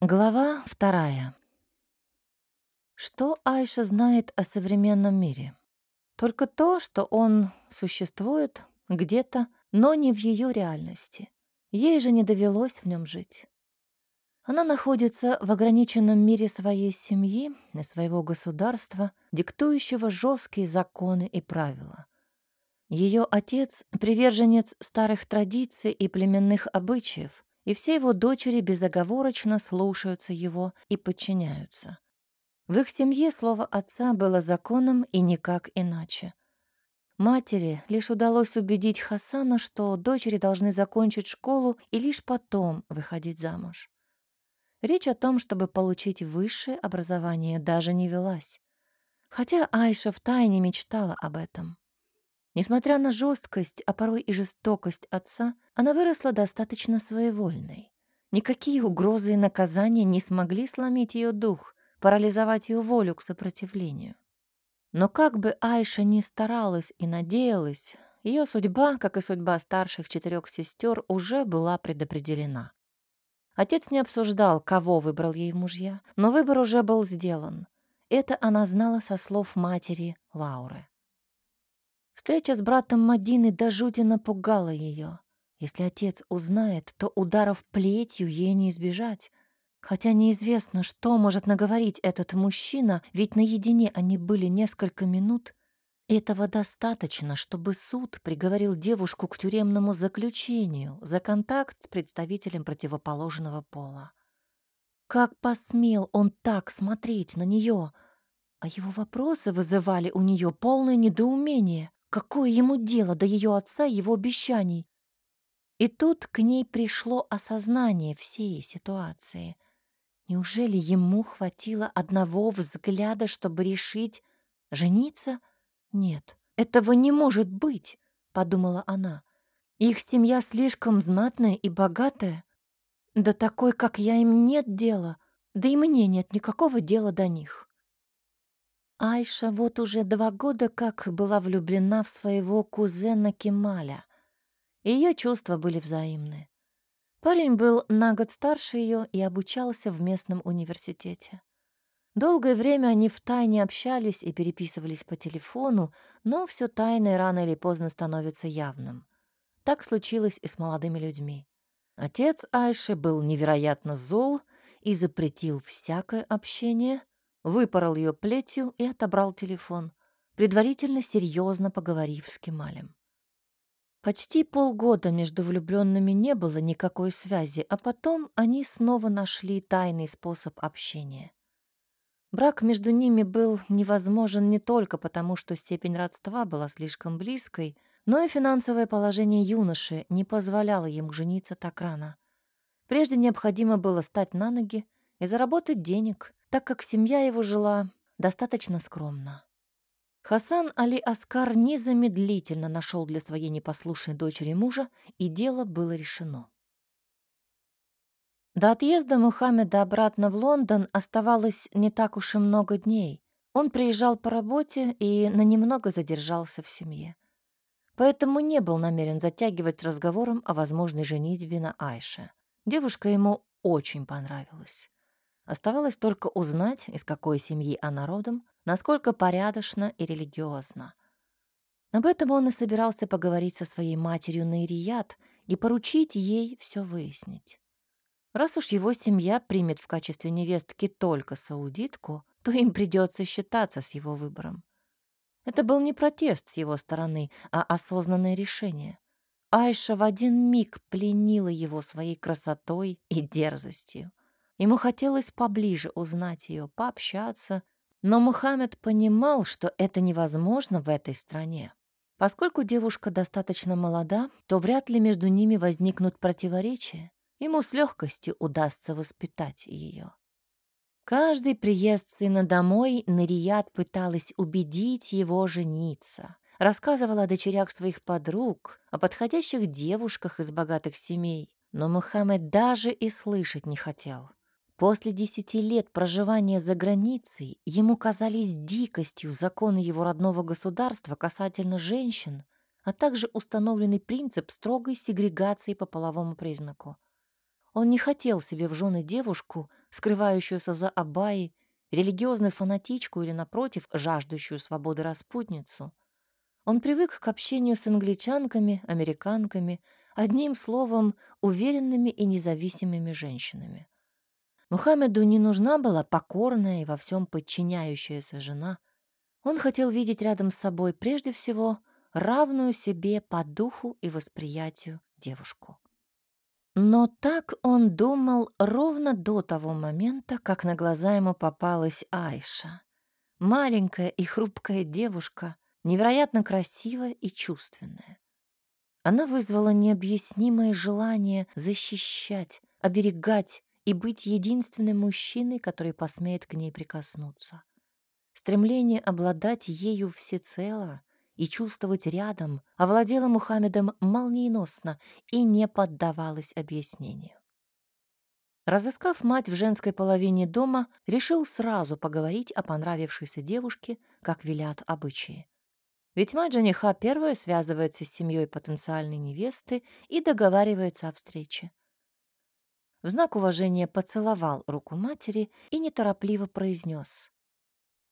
Глава вторая. Что Айша знает о современном мире? Только то, что он существует где-то, но не в ее реальности. Ей же не довелось в нем жить. Она находится в ограниченном мире своей семьи и своего государства, диктующего жесткие законы и правила. Ее отец — приверженец старых традиций и племенных обычаев — и все его дочери безоговорочно слушаются его и подчиняются. В их семье слово отца было законом и никак иначе. Матери лишь удалось убедить Хасана, что дочери должны закончить школу и лишь потом выходить замуж. Речь о том, чтобы получить высшее образование, даже не велась. Хотя Айша втайне мечтала об этом. Несмотря на жесткость, а порой и жестокость отца, она выросла достаточно своевольной. Никакие угрозы и наказания не смогли сломить ее дух, парализовать ее волю к сопротивлению. Но как бы Айша ни старалась и надеялась, ее судьба, как и судьба старших четырех сестер, уже была предопределена. Отец не обсуждал, кого выбрал ей мужья, но выбор уже был сделан. Это она знала со слов матери Лауры. Встреча с братом Мадины до жути напугала ее. Если отец узнает, то ударов плетью ей не избежать. Хотя неизвестно, что может наговорить этот мужчина, ведь наедине они были несколько минут. Этого достаточно, чтобы суд приговорил девушку к тюремному заключению за контакт с представителем противоположного пола. Как посмел он так смотреть на нее? А его вопросы вызывали у нее полное недоумение. Какое ему дело до ее отца и его обещаний? И тут к ней пришло осознание всей ситуации. Неужели ему хватило одного взгляда, чтобы решить жениться? Нет, этого не может быть, подумала она. Их семья слишком знатная и богатая. Да такой, как я, им нет дела, да и мне нет никакого дела до них. Айша вот уже два года как была влюблена в своего кузена Кемаля. Ее чувства были взаимны. Парень был на год старше ее и обучался в местном университете. Долгое время они втайне общались и переписывались по телефону, но все тайное рано или поздно становится явным. Так случилось и с молодыми людьми. Отец Айши был невероятно зол и запретил всякое общение, выпорол ее плетью и отобрал телефон, предварительно серьезно поговорив с Кемалем. Почти полгода между влюбленными не было никакой связи, а потом они снова нашли тайный способ общения. Брак между ними был невозможен не только потому, что степень родства была слишком близкой, но и финансовое положение юноши не позволяло ему жениться так рано. Прежде необходимо было стать на ноги и заработать денег, так как семья его жила достаточно скромно. Хасан Али Аскар незамедлительно нашел для своей непослушной дочери мужа, и дело было решено. До отъезда Мухаммеда обратно в Лондон оставалось не так уж и много дней. Он приезжал по работе и на немного задержался в семье. Поэтому не был намерен затягивать разговором о возможной женитьбе на Айше. Девушка ему очень понравилась. Оставалось только узнать, из какой семьи она родом, насколько порядочна и религиозна. Об этом он и собирался поговорить со своей матерью Наирият и поручить ей все выяснить. Раз уж его семья примет в качестве невестки только саудитку, то им придется считаться с его выбором. Это был не протест с его стороны, а осознанное решение. Айша в один миг пленила его своей красотой и дерзостью. Ему хотелось поближе узнать ее, пообщаться, но Мухаммед понимал, что это невозможно в этой стране. Поскольку девушка достаточно молода, то вряд ли между ними возникнут противоречия. Ему с легкостью удастся воспитать ее. Каждый приезд сына домой Нарият пыталась убедить его жениться. Рассказывала о дочерях своих подруг, о подходящих девушках из богатых семей. Но Мухаммед даже и слышать не хотел. После десяти лет проживания за границей ему казались дикостью законы его родного государства касательно женщин, а также установленный принцип строгой сегрегации по половому признаку. Он не хотел себе в жены девушку, скрывающуюся за Абаи, религиозную фанатичку или, напротив, жаждущую свободы распутницу. Он привык к общению с англичанками, американками, одним словом, уверенными и независимыми женщинами. Мухаммеду не нужна была покорная и во всем подчиняющаяся жена. Он хотел видеть рядом с собой прежде всего равную себе по духу и восприятию девушку. Но так он думал ровно до того момента, как на глаза ему попалась Айша. Маленькая и хрупкая девушка, невероятно красивая и чувственная. Она вызвала необъяснимое желание защищать, оберегать и быть единственным мужчиной, который посмеет к ней прикоснуться. Стремление обладать ею всецело и чувствовать рядом овладела Мухаммедом молниеносно и не поддавалась объяснению. Разыскав мать в женской половине дома, решил сразу поговорить о понравившейся девушке, как велят обычаи. Ведь мать жениха первая связывается с семьей потенциальной невесты и договаривается о встрече. В знак уважения поцеловал руку матери и неторопливо произнес.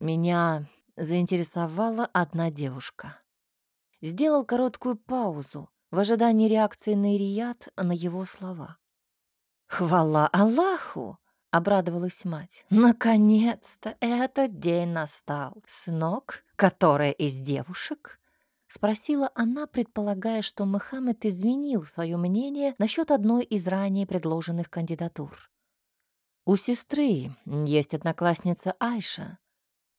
«Меня заинтересовала одна девушка. Сделал короткую паузу в ожидании реакции на Ирият на его слова. «Хвала Аллаху!» — обрадовалась мать. «Наконец-то этот день настал. Сынок, которая из девушек?» — спросила она, предполагая, что Мухаммед изменил свое мнение насчет одной из ранее предложенных кандидатур. «У сестры есть одноклассница Айша.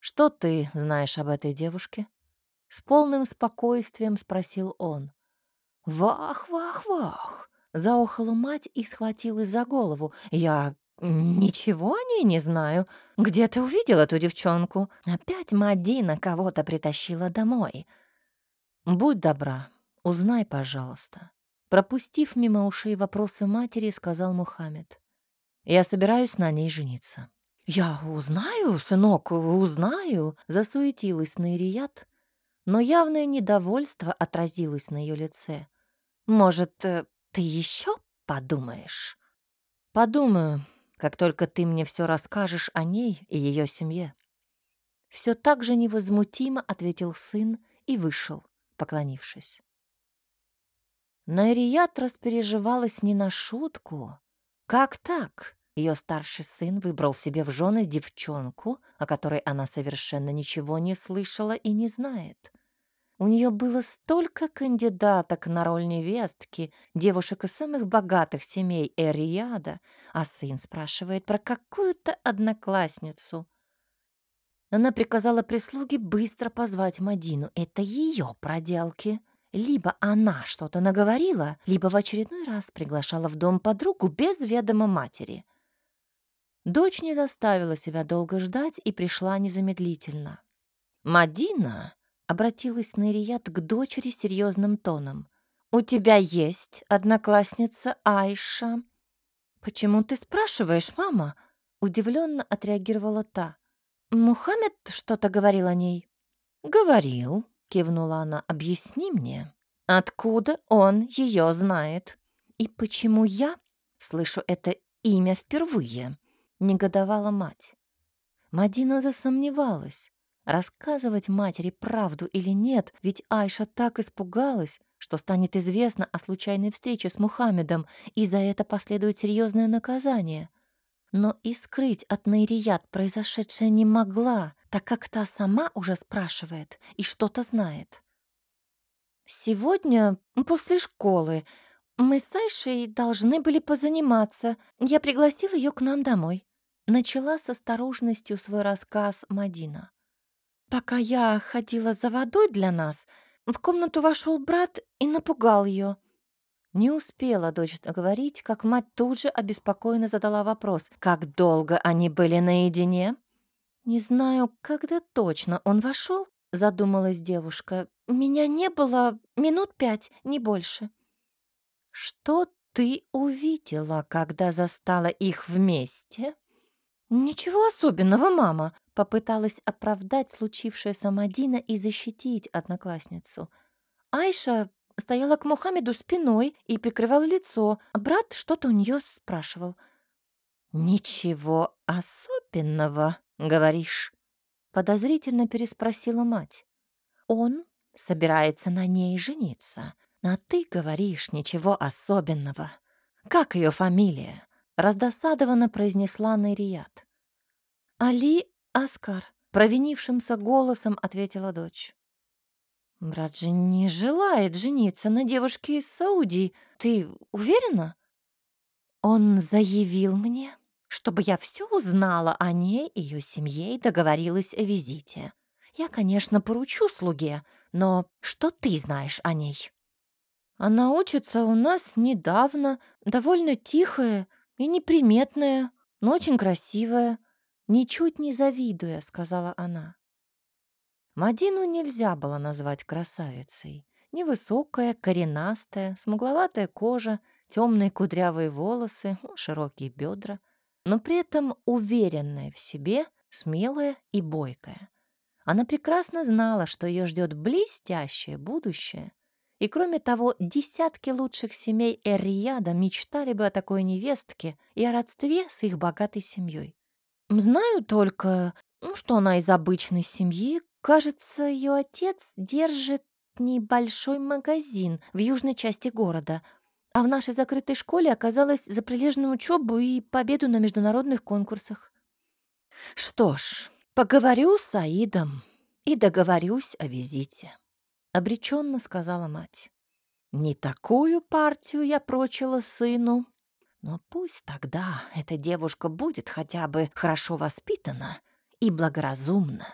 «Что ты знаешь об этой девушке?» С полным спокойствием спросил он. «Вах, вах, вах!» Заохала мать и схватилась за голову. «Я ничего о ней не знаю. Где ты увидел эту девчонку? Опять Мадина кого-то притащила домой. Будь добра, узнай, пожалуйста». Пропустив мимо ушей вопросы матери, сказал Мухаммед. «Я собираюсь на ней жениться». «Я узнаю, сынок, узнаю», — засуетилась Наирият, но явное недовольство отразилось на ее лице. «Может, э, ты еще подумаешь?» «Подумаю, как только ты мне все расскажешь о ней и ее семье». Все так же невозмутимо ответил сын и вышел, поклонившись. Найрият распереживалась не на шутку. «Как так?» Ее старший сын выбрал себе в жены девчонку, о которой она совершенно ничего не слышала и не знает. У нее было столько кандидаток на роль невестки, девушек из самых богатых семей Эриада, а сын спрашивает про какую-то одноклассницу. Она приказала прислуге быстро позвать Мадину. Это ее проделки. Либо она что-то наговорила, либо в очередной раз приглашала в дом подругу без ведома матери. Дочь не заставила себя долго ждать и пришла незамедлительно. «Мадина!» — обратилась Нарият к дочери серьезным тоном. «У тебя есть одноклассница Айша?» «Почему ты спрашиваешь, мама?» — удивленно отреагировала та. «Мухаммед что-то говорил о ней?» «Говорил», — кивнула она. «Объясни мне, откуда он ее знает? И почему я слышу это имя впервые?» негодовала мать. Мадина засомневалась, рассказывать матери правду или нет, ведь Айша так испугалась, что станет известно о случайной встрече с Мухаммедом, и за это последует серьезное наказание. Но и скрыть от Найрият произошедшее не могла, так как та сама уже спрашивает и что-то знает. «Сегодня, после школы, мы с Айшей должны были позаниматься. Я пригласила ее к нам домой. Начала с осторожностью свой рассказ Мадина. «Пока я ходила за водой для нас, в комнату вошел брат и напугал ее. Не успела дочь договорить, как мать тут же обеспокоенно задала вопрос, как долго они были наедине. «Не знаю, когда точно он вошел, задумалась девушка. «Меня не было минут пять, не больше». «Что ты увидела, когда застала их вместе?» «Ничего особенного, мама», — попыталась оправдать случившееся Мадина и защитить одноклассницу. Айша стояла к Мухаммеду спиной и прикрывала лицо, а брат что-то у нее спрашивал. «Ничего особенного, говоришь?» — подозрительно переспросила мать. «Он собирается на ней жениться, а ты говоришь ничего особенного. Как ее фамилия?» — раздосадованно произнесла Найрият. «Али Аскар», — провинившимся голосом ответила дочь. «Брат же не желает жениться на девушке из Саудии. Ты уверена?» «Он заявил мне, чтобы я все узнала о ней, ее семье и договорилась о визите. Я, конечно, поручу слуге, но что ты знаешь о ней?» «Она учится у нас недавно, довольно тихая и неприметная, но очень красивая. Ничуть не завидуя», — сказала она. Мадину нельзя было назвать красавицей. Невысокая, коренастая, смугловатая кожа, темные кудрявые волосы, широкие бедра — но при этом уверенная в себе, смелая и бойкая. Она прекрасно знала, что ее ждет блестящее будущее, и, кроме того, десятки лучших семей Эр-Рияда мечтали бы о такой невестке и о родстве с их богатой семьей. Знаю только, что она из обычной семьи. Кажется, ее отец держит небольшой магазин в южной части города — а в нашей закрытой школе оказалась за прилежную учебу и победу на международных конкурсах. Что ж, поговорю с Аидом и договорюсь о визите, обреченно сказала мать. Не такую партию я прочила сыну, но пусть тогда эта девушка будет хотя бы хорошо воспитана и благоразумна.